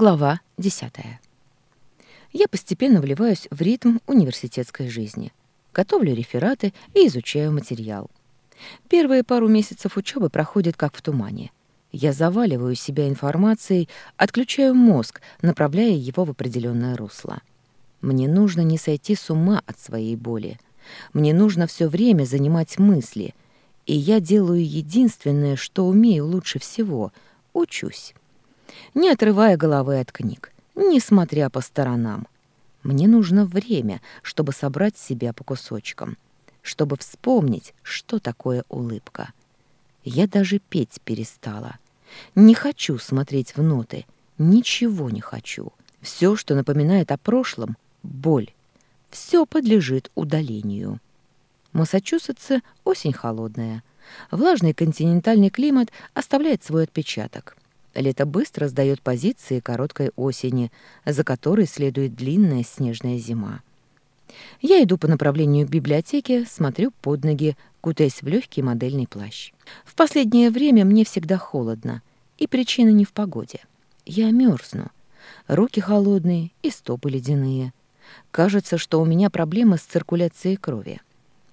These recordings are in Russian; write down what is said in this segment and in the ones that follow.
Глава 10. Я постепенно вливаюсь в ритм университетской жизни. Готовлю рефераты и изучаю материал. Первые пару месяцев учебы проходят как в тумане. Я заваливаю себя информацией, отключаю мозг, направляя его в определенное русло. Мне нужно не сойти с ума от своей боли. Мне нужно все время занимать мысли. И я делаю единственное, что умею лучше всего — учусь не отрывая головы от книг, не смотря по сторонам. Мне нужно время, чтобы собрать себя по кусочкам, чтобы вспомнить, что такое улыбка. Я даже петь перестала. Не хочу смотреть в ноты, ничего не хочу. Все, что напоминает о прошлом — боль. Все подлежит удалению. Массачусетсе — осень холодная. Влажный континентальный климат оставляет свой отпечаток. Лето быстро сдает позиции короткой осени, за которой следует длинная снежная зима. Я иду по направлению к библиотеке, смотрю под ноги, кутаясь в легкий модельный плащ. В последнее время мне всегда холодно, и причина не в погоде. Я мерзну. Руки холодные и стопы ледяные. Кажется, что у меня проблемы с циркуляцией крови.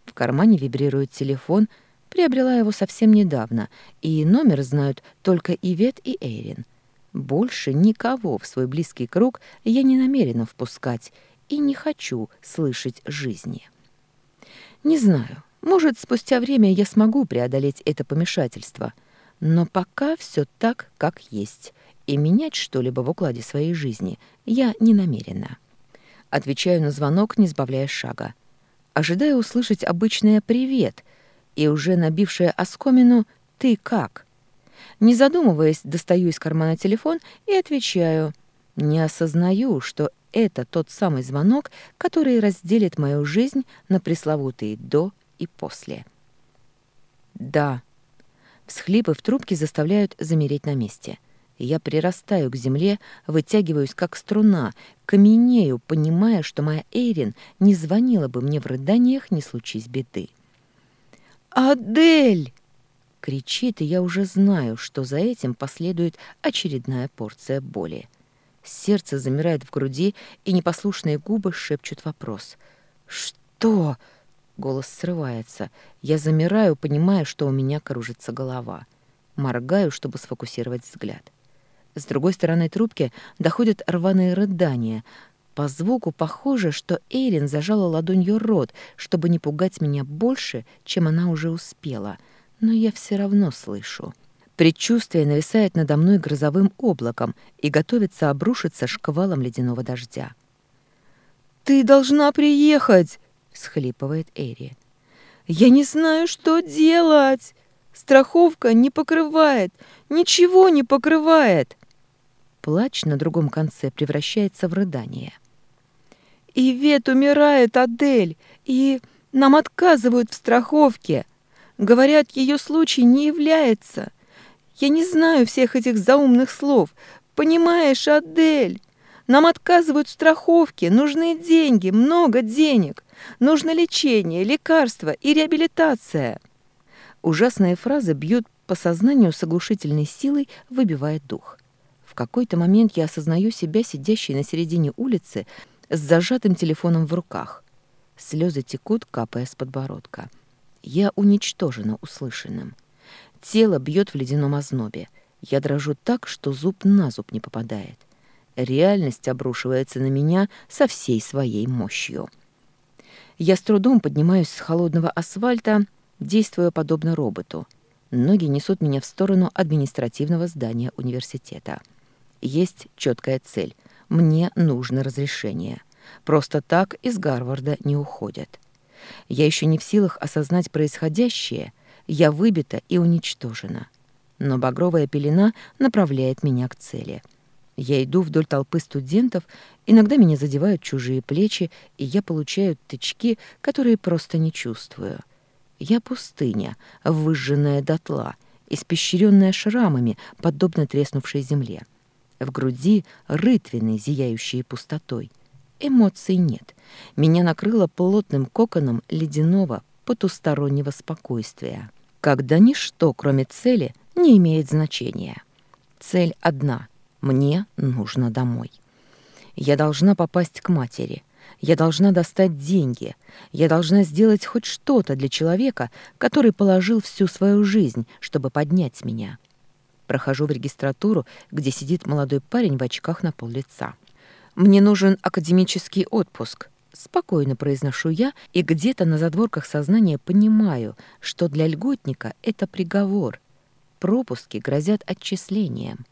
В кармане вибрирует телефон — Приобрела его совсем недавно, и номер знают только Ивет и Эйрин. Больше никого в свой близкий круг я не намерена впускать и не хочу слышать жизни. Не знаю, может, спустя время я смогу преодолеть это помешательство, но пока все так, как есть, и менять что-либо в укладе своей жизни я не намерена. Отвечаю на звонок, не сбавляя шага. Ожидаю услышать обычное «привет», и уже набившая оскомину «Ты как?». Не задумываясь, достаю из кармана телефон и отвечаю. Не осознаю, что это тот самый звонок, который разделит мою жизнь на пресловутые «до» и «после». «Да». Всхлипы в трубке заставляют замереть на месте. Я прирастаю к земле, вытягиваюсь как струна, каменею, понимая, что моя Эйрин не звонила бы мне в рыданиях, не случись беды. «Адель!» Кричит, и я уже знаю, что за этим последует очередная порция боли. Сердце замирает в груди, и непослушные губы шепчут вопрос. «Что?» Голос срывается. Я замираю, понимая, что у меня кружится голова. Моргаю, чтобы сфокусировать взгляд. С другой стороны трубки доходят рваные рыдания, по звуку похоже, что Эйрин зажала ладонью рот, чтобы не пугать меня больше, чем она уже успела, но я все равно слышу. Предчувствие нависает надо мной грозовым облаком и готовится обрушиться шквалом ледяного дождя. «Ты должна приехать!» — всхлипывает Эри. «Я не знаю, что делать! Страховка не покрывает, ничего не покрывает!» Плач на другом конце превращается в рыдание. Ивет умирает, Адель, и нам отказывают в страховке. Говорят, ее случай не является. Я не знаю всех этих заумных слов. Понимаешь, Адель? Нам отказывают в страховке, нужны деньги, много денег. Нужно лечение, лекарства и реабилитация. Ужасные фразы бьют по сознанию с оглушительной силой, выбивая дух. В какой-то момент я осознаю себя сидящей на середине улицы, с зажатым телефоном в руках. Слезы текут, капая с подбородка. Я уничтожена услышанным. Тело бьет в ледяном ознобе. Я дрожу так, что зуб на зуб не попадает. Реальность обрушивается на меня со всей своей мощью. Я с трудом поднимаюсь с холодного асфальта, действуя подобно роботу. Ноги несут меня в сторону административного здания университета. Есть четкая цель мне нужно разрешение. Просто так из Гарварда не уходят. Я еще не в силах осознать происходящее, я выбита и уничтожена. Но багровая пелена направляет меня к цели. Я иду вдоль толпы студентов, иногда меня задевают чужие плечи, и я получаю тычки, которые просто не чувствую. Я пустыня, выжженная дотла, испещренная шрамами, подобно треснувшей земле. В груди рытвины, зияющие пустотой. Эмоций нет. Меня накрыло плотным коконом ледяного, потустороннего спокойствия. Когда ничто, кроме цели, не имеет значения. Цель одна — Мне нужно домой. Я должна попасть к матери. Я должна достать деньги. Я должна сделать хоть что-то для человека, который положил всю свою жизнь, чтобы поднять меня. Прохожу в регистратуру, где сидит молодой парень в очках на пол лица. Мне нужен академический отпуск. Спокойно произношу я, и где-то на задворках сознания понимаю, что для льготника это приговор. Пропуски грозят отчислением.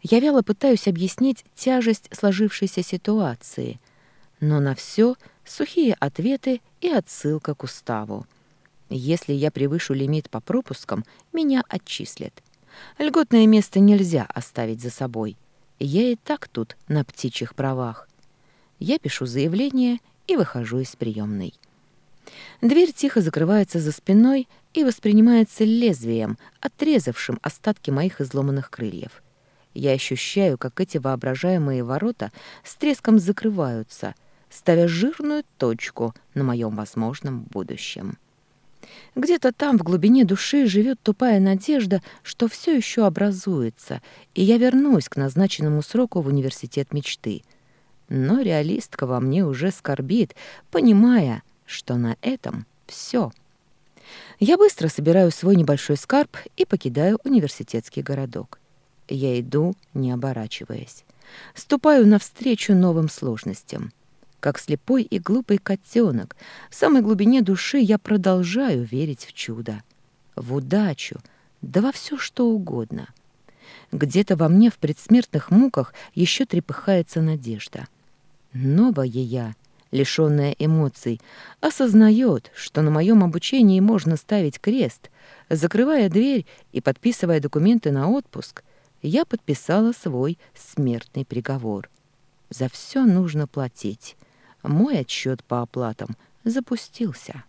Я вяло пытаюсь объяснить тяжесть сложившейся ситуации, но на все сухие ответы и отсылка к уставу. Если я превышу лимит по пропускам, меня отчислят. Льготное место нельзя оставить за собой. Я и так тут на птичьих правах. Я пишу заявление и выхожу из приемной. Дверь тихо закрывается за спиной и воспринимается лезвием, отрезавшим остатки моих изломанных крыльев. Я ощущаю, как эти воображаемые ворота с треском закрываются, ставя жирную точку на моем возможном будущем. Где-то там, в глубине души, живет тупая надежда, что все еще образуется, и я вернусь к назначенному сроку в университет мечты. Но реалистка во мне уже скорбит, понимая, что на этом все. Я быстро собираю свой небольшой скарб и покидаю университетский городок. Я иду, не оборачиваясь. Ступаю навстречу новым сложностям. Как слепой и глупый котенок, в самой глубине души я продолжаю верить в чудо, в удачу, да во все что угодно. Где-то во мне в предсмертных муках еще трепыхается надежда. Новая я, лишенная эмоций, осознает, что на моем обучении можно ставить крест. Закрывая дверь и подписывая документы на отпуск, я подписала свой смертный приговор. За все нужно платить. Мой отчет по оплатам запустился.